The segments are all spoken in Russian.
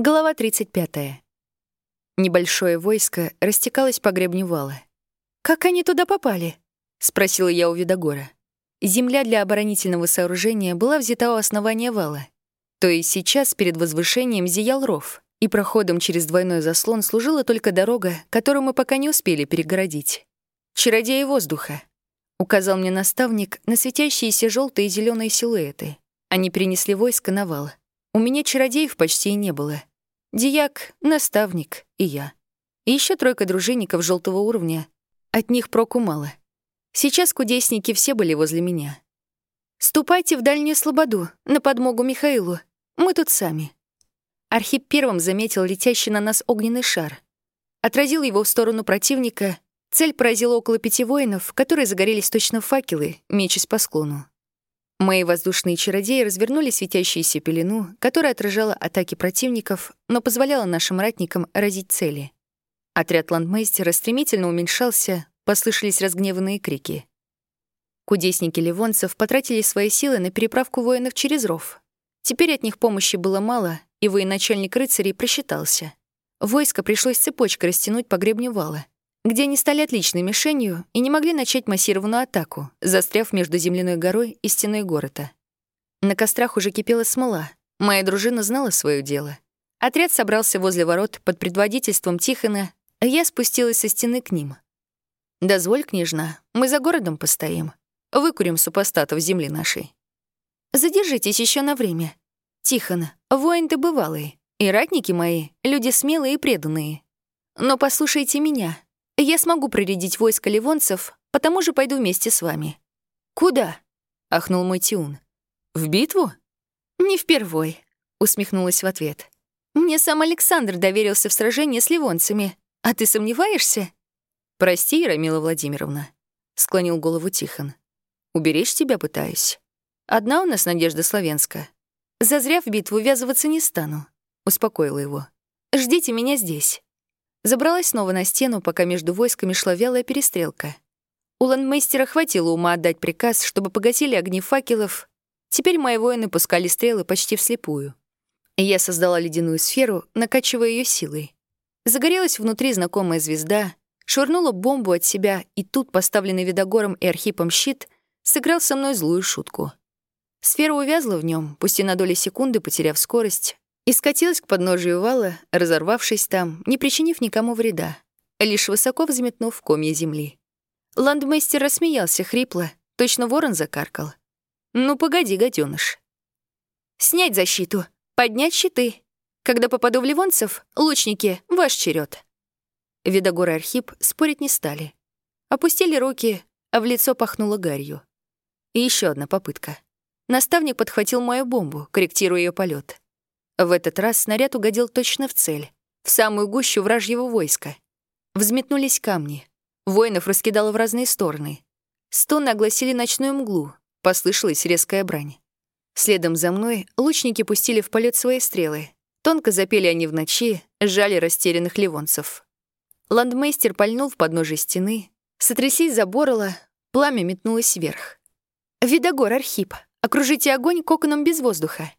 Глава 35. Небольшое войско растекалось по гребню вала. «Как они туда попали?» — спросила я у Видогора. Земля для оборонительного сооружения была взята у основания вала. То есть сейчас перед возвышением зиял ров, и проходом через двойной заслон служила только дорога, которую мы пока не успели перегородить. «Чародеи воздуха», — указал мне наставник на светящиеся желтые и зеленые силуэты. Они принесли войско на вал. У меня чародеев почти и не было. Дияк, наставник и я. И еще тройка дружинников желтого уровня. От них проку мало. Сейчас кудесники все были возле меня. «Ступайте в дальнюю слободу, на подмогу Михаилу. Мы тут сами». Архип первым заметил летящий на нас огненный шар. Отразил его в сторону противника. Цель поразила около пяти воинов, которые загорелись точно факелы, мечась по склону. Мои воздушные чародеи развернули светящуюся пелену, которая отражала атаки противников, но позволяла нашим ратникам разить цели. Отряд ландмейстера стремительно уменьшался, послышались разгневанные крики. Кудесники ливонцев потратили свои силы на переправку воинов через ров. Теперь от них помощи было мало, и военачальник рыцарей просчитался. Войско пришлось цепочкой растянуть по гребню вала — где они стали отличной мишенью и не могли начать массированную атаку, застряв между земляной горой и стеной города. На кострах уже кипела смола. Моя дружина знала свое дело. Отряд собрался возле ворот под предводительством Тихона, а я спустилась со стены к ним. «Дозволь, княжна, мы за городом постоим. Выкурим супостатов земли нашей». «Задержитесь еще на время. Тихон, воин ты бывалый, и ратники мои — люди смелые и преданные. Но послушайте меня, я смогу проредить войско ливонцев, потому же пойду вместе с вами». «Куда?» — ахнул мой Тиун. «В битву?» «Не впервой», — усмехнулась в ответ. «Мне сам Александр доверился в сражении с ливонцами. А ты сомневаешься?» «Прости, Рамила Владимировна», — склонил голову Тихон. «Уберечь тебя пытаюсь. Одна у нас Надежда Славенска. Зазря в битву ввязываться не стану», — успокоила его. «Ждите меня здесь». Забралась снова на стену, пока между войсками шла вялая перестрелка. У ландмейстера хватило ума отдать приказ, чтобы погасили огни факелов. Теперь мои воины пускали стрелы почти вслепую. Я создала ледяную сферу, накачивая ее силой. Загорелась внутри знакомая звезда, швырнула бомбу от себя, и тут поставленный Видогором и Архипом щит сыграл со мной злую шутку. Сфера увязла в нем, пусть и на доли секунды потеряв скорость, и скатилась к подножию вала, разорвавшись там, не причинив никому вреда, лишь высоко взметнув комья земли. Ландмейстер рассмеялся хрипло, точно ворон закаркал. «Ну, погоди, гаденыш. «Снять защиту, поднять щиты. Когда попаду в ливонцев, лучники, ваш черед. Видогор и Архип спорить не стали. Опустили руки, а в лицо пахнуло гарью. И еще одна попытка. Наставник подхватил мою бомбу, корректируя ее полет. В этот раз снаряд угодил точно в цель, в самую гущу вражьего войска. Взметнулись камни. Воинов раскидало в разные стороны. Стоны огласили ночную мглу, послышалась резкая брань. Следом за мной лучники пустили в полет свои стрелы. Тонко запели они в ночи, жали растерянных ливонцев. Ландмейстер пальнул в подножие стены, сотрясись заборола, пламя метнулось вверх. «Видогор, Архип, окружите огонь коконом без воздуха.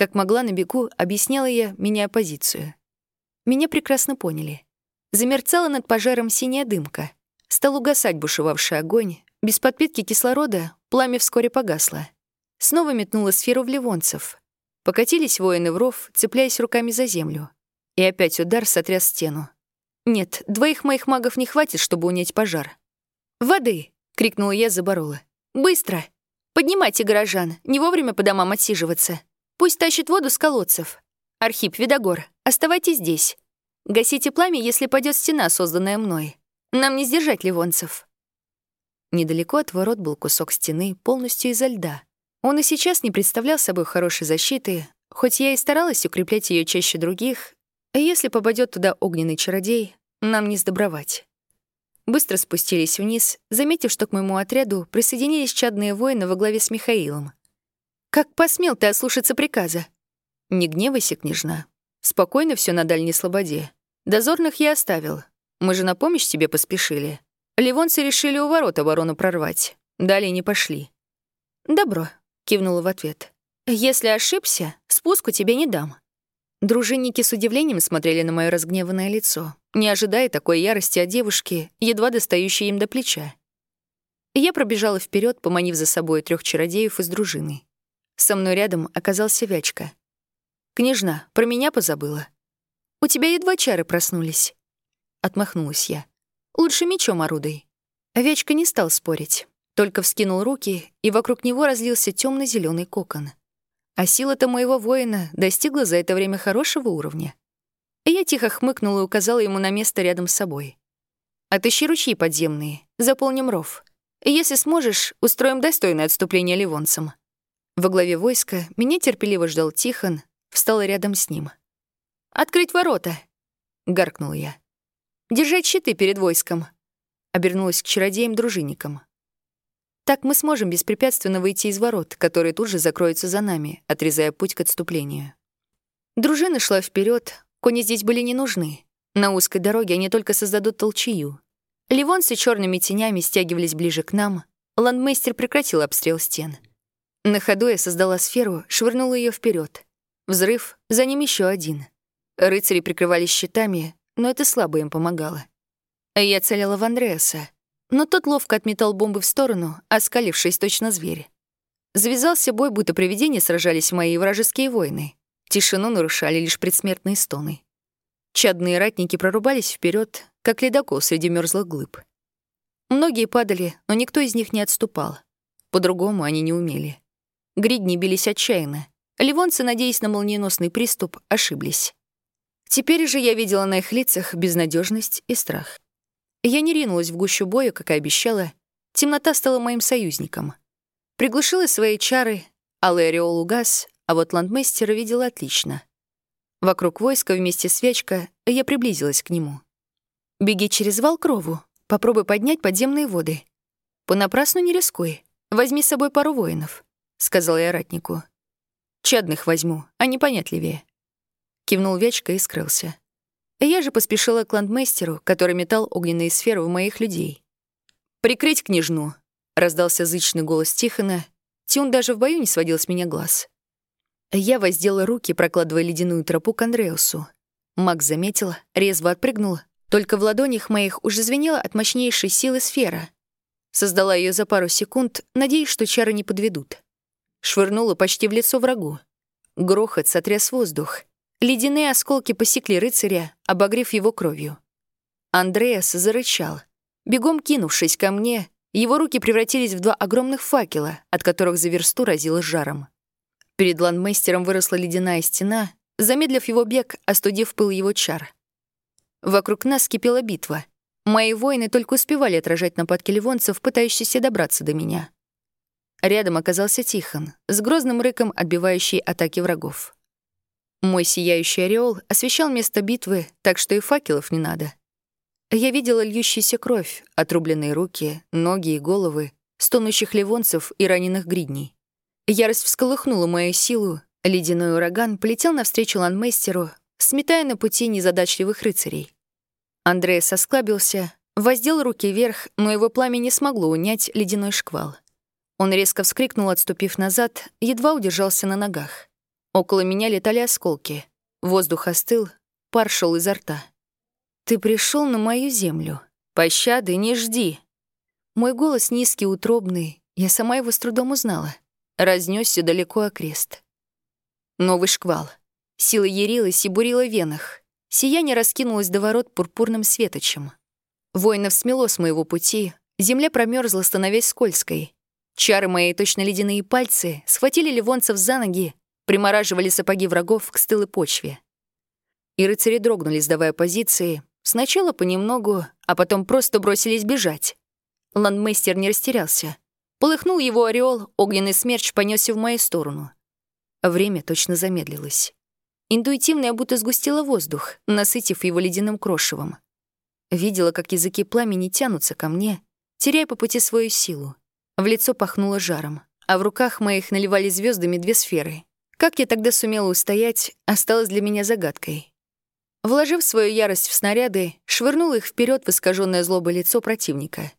Как могла на бегу, объясняла я, меняя позицию. Меня прекрасно поняли. Замерцала над пожаром синяя дымка. Стал угасать бушевавший огонь. Без подпитки кислорода пламя вскоре погасло. Снова метнула сферу в ливонцев. Покатились воины в ров, цепляясь руками за землю. И опять удар сотряс стену. Нет, двоих моих магов не хватит, чтобы унять пожар. «Воды!» — крикнула я, заборола. «Быстро! Поднимайте горожан, не вовремя по домам отсиживаться!» Пусть тащит воду с колодцев. Архип, Видогор, оставайтесь здесь. Гасите пламя, если пойдет стена, созданная мной. Нам не сдержать ливонцев». Недалеко от ворот был кусок стены, полностью изо льда. Он и сейчас не представлял собой хорошей защиты, хоть я и старалась укреплять ее чаще других, а если попадет туда огненный чародей, нам не сдобровать. Быстро спустились вниз, заметив, что к моему отряду присоединились чадные воины во главе с Михаилом. Как посмел ты ослушаться приказа? Не гневайся, княжна. Спокойно все на дальней слободе. Дозорных я оставил. Мы же на помощь тебе поспешили. Ливонцы решили у ворот оборону прорвать. Далее не пошли. Добро, кивнула в ответ. Если ошибся, спуску тебе не дам. Дружинники с удивлением смотрели на мое разгневанное лицо, не ожидая такой ярости от девушки, едва достающей им до плеча. Я пробежала вперед, поманив за собой трех чародеев из дружины. Со мной рядом оказался Вячка. «Княжна, про меня позабыла. У тебя едва чары проснулись». Отмахнулась я. «Лучше мечом орудой». Вячка не стал спорить, только вскинул руки, и вокруг него разлился темно зеленый кокон. А сила-то моего воина достигла за это время хорошего уровня. Я тихо хмыкнула и указала ему на место рядом с собой. «Отыщи ручьи подземные, заполним ров. Если сможешь, устроим достойное отступление ливонцам». Во главе войска меня терпеливо ждал Тихон, встала рядом с ним. «Открыть ворота!» — гаркнул я. «Держать щиты перед войском!» — обернулась к чародеям-дружинникам. Так мы сможем беспрепятственно выйти из ворот, которые тут же закроются за нами, отрезая путь к отступлению. Дружина шла вперед, кони здесь были не нужны. На узкой дороге они только создадут толчью. Ливонцы черными тенями стягивались ближе к нам. Ландмейстер прекратил обстрел стен. На ходу я создала сферу, швырнула ее вперед. Взрыв, за ним еще один. Рыцари прикрывались щитами, но это слабо им помогало. Я целила в Андреаса. Но тот ловко отметал бомбы в сторону, оскалившись точно зверь. Завязался бой, будто привидения сражались мои вражеские воины. Тишину нарушали лишь предсмертные стоны. Чадные ратники прорубались вперед, как ледокол среди мерзлых глыб. Многие падали, но никто из них не отступал. По-другому они не умели. Гридни бились отчаянно. Ливонцы, надеясь на молниеносный приступ, ошиблись. Теперь же я видела на их лицах безнадежность и страх. Я не ринулась в гущу боя, как и обещала. Темнота стала моим союзником. Приглушила свои чары, алый ореол угас, а вот ландмейстера видела отлично. Вокруг войска вместе с Вячка я приблизилась к нему. «Беги через вал крову, попробуй поднять подземные воды. Понапрасну не рискуй, возьми с собой пару воинов», — сказал я ратнику. «Чадных возьму, а непонятливее». Кивнул Вячка и скрылся. Я же поспешила к ландмейстеру, который метал огненные сферы в моих людей. «Прикрыть княжну!» — раздался зычный голос Тихона. Тюн даже в бою не сводил с меня глаз. Я воздела руки, прокладывая ледяную тропу к Андреусу. Макс заметил, резво отпрыгнул, только в ладонях моих уже звенела от мощнейшей силы сфера. Создала ее за пару секунд, надеясь, что чары не подведут. Швырнула почти в лицо врагу. Грохот сотряс воздух. Ледяные осколки посекли рыцаря, обогрев его кровью. Андреас зарычал. Бегом кинувшись ко мне, его руки превратились в два огромных факела, от которых за версту разило жаром. Перед ландмейстером выросла ледяная стена, замедлив его бег, остудив пыл его чар. Вокруг нас кипела битва. Мои воины только успевали отражать нападки ливонцев, пытающихся добраться до меня. Рядом оказался Тихон, с грозным рыком отбивающий атаки врагов. Мой сияющий ореол освещал место битвы, так что и факелов не надо. Я видела льющуюся кровь, отрубленные руки, ноги и головы, стонущих ливонцев и раненых гридней. Ярость всколыхнула мою силу, ледяной ураган полетел навстречу ландмейстеру, сметая на пути незадачливых рыцарей. Андрей сосклабился, воздел руки вверх, но его пламя не смогло унять ледяной шквал. Он резко вскрикнул, отступив назад, едва удержался на ногах. Около меня летали осколки. Воздух остыл, пар шел изо рта. «Ты пришел на мою землю. Пощады не жди». Мой голос низкий, утробный, я сама его с трудом узнала. Разнесся далеко окрест. Новый шквал. Сила ярилась и бурила венах. Сияние раскинулось до ворот пурпурным светочем. Воинов смело с моего пути, земля промерзла, становясь скользкой. Чары мои, точно ледяные пальцы, схватили ливонцев за ноги, примораживали сапоги врагов к стылой почве. И рыцари дрогнули, сдавая позиции, сначала понемногу, а потом просто бросились бежать. Ландмейстер не растерялся. Полыхнул его ореол, огненный смерч понесся в мою сторону. Время точно замедлилось. Интуитивно я будто сгустила воздух, насытив его ледяным крошевом. Видела, как языки пламени тянутся ко мне, теряя по пути свою силу. В лицо пахнуло жаром, а в руках моих наливали звездами две сферы как я тогда сумела устоять, осталось для меня загадкой. Вложив свою ярость в снаряды, швырнула их вперед в искаженное злобой лицо противника.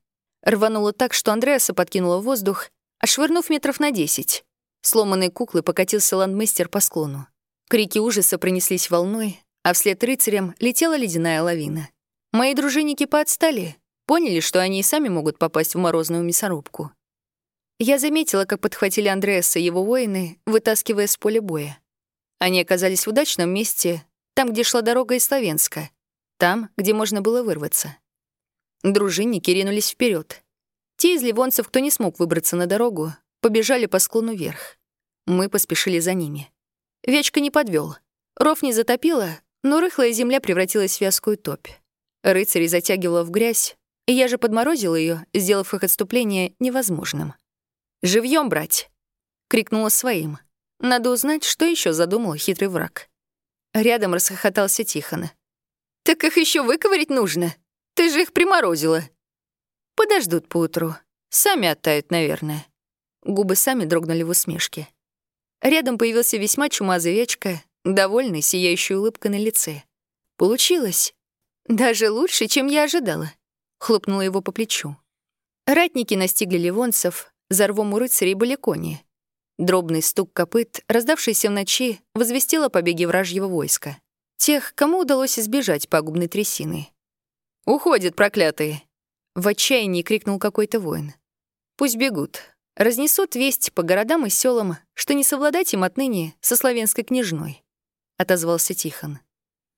Рванула так, что Андреаса подкинула в воздух, а швырнув метров на десять. Сломанной куклы покатился ландмейстер по склону. Крики ужаса пронеслись волной, а вслед рыцарям летела ледяная лавина. Мои дружинники поотстали, поняли, что они и сами могут попасть в морозную мясорубку. Я заметила, как подхватили Андреаса и его воины, вытаскивая с поля боя. Они оказались в удачном месте, там, где шла дорога из Словенска, там, где можно было вырваться. Дружинники ринулись вперед. Те из ливонцев, кто не смог выбраться на дорогу, побежали по склону вверх. Мы поспешили за ними. Вечка не подвел. Ров не затопило, но рыхлая земля превратилась в вязкую топь. Рыцарей затягивала в грязь, и я же подморозила ее, сделав их отступление невозможным. «Живьем, брать!» — крикнула своим. Надо узнать, что еще задумал хитрый враг. Рядом расхохотался Тихон. «Так их еще выковырять нужно. Ты же их приморозила». «Подождут поутру. Сами оттают, наверное». Губы сами дрогнули в усмешке. Рядом появился весьма чумазый вечка, довольный, сияющей улыбкой на лице. «Получилось. «Даже лучше, чем я ожидала», — хлопнула его по плечу. Ратники настигли ливонцев, за рвом у рыцарей были кони. Дробный стук копыт, раздавшийся в ночи, возвестил о побеге вражьего войска. Тех, кому удалось избежать пагубной трясины. «Уходят, проклятые!» — в отчаянии крикнул какой-то воин. «Пусть бегут. Разнесут весть по городам и селам, что не совладать им отныне со славянской княжной», — отозвался Тихон.